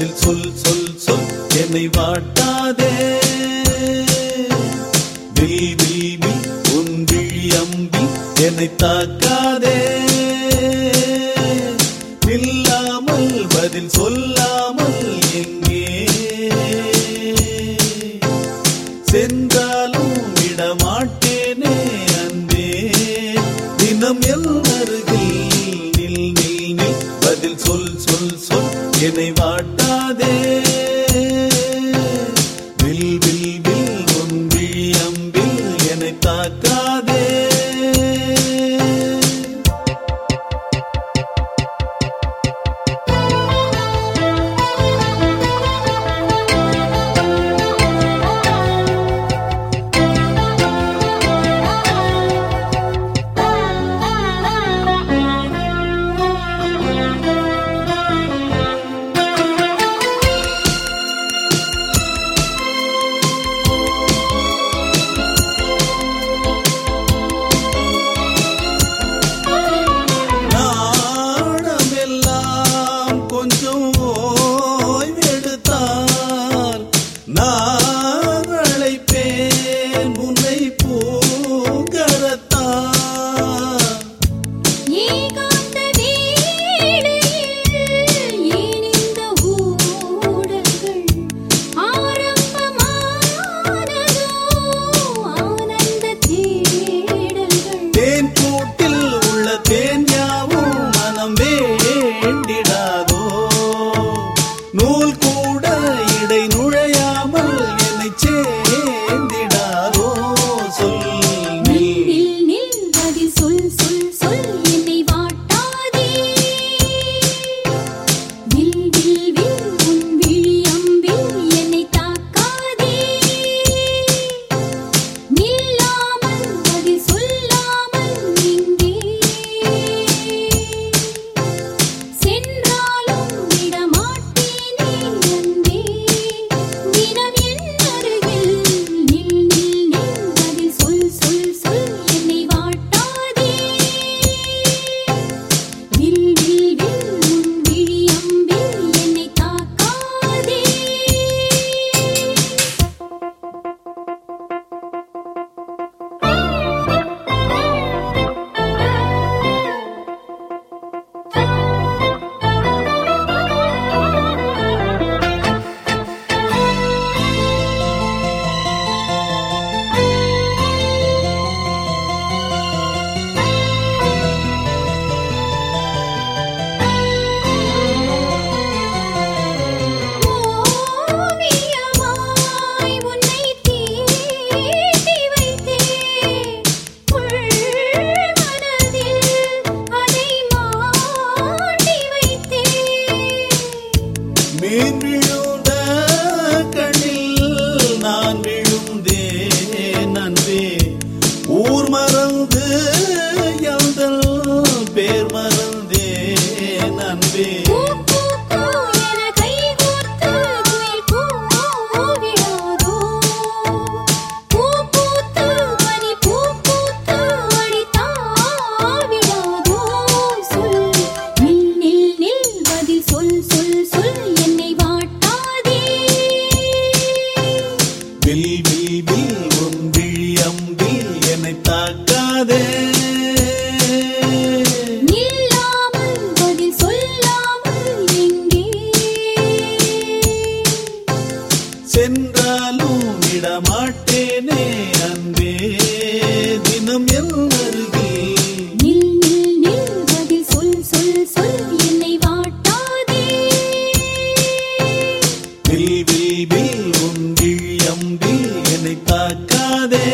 பதில் சொல் சொல் சொல் என்னை வாட்டாதே. வில் வில் வில் உன் விழி அம்பி என்னை தாக்காதே. நில்லாமல் பதில் சொல்லாமல் எங்கே? சென்றாலும் விடமாட்டேனே அன்பே. தினம் எல்லாம் மறந்து யா என்னை பார்க்காதே.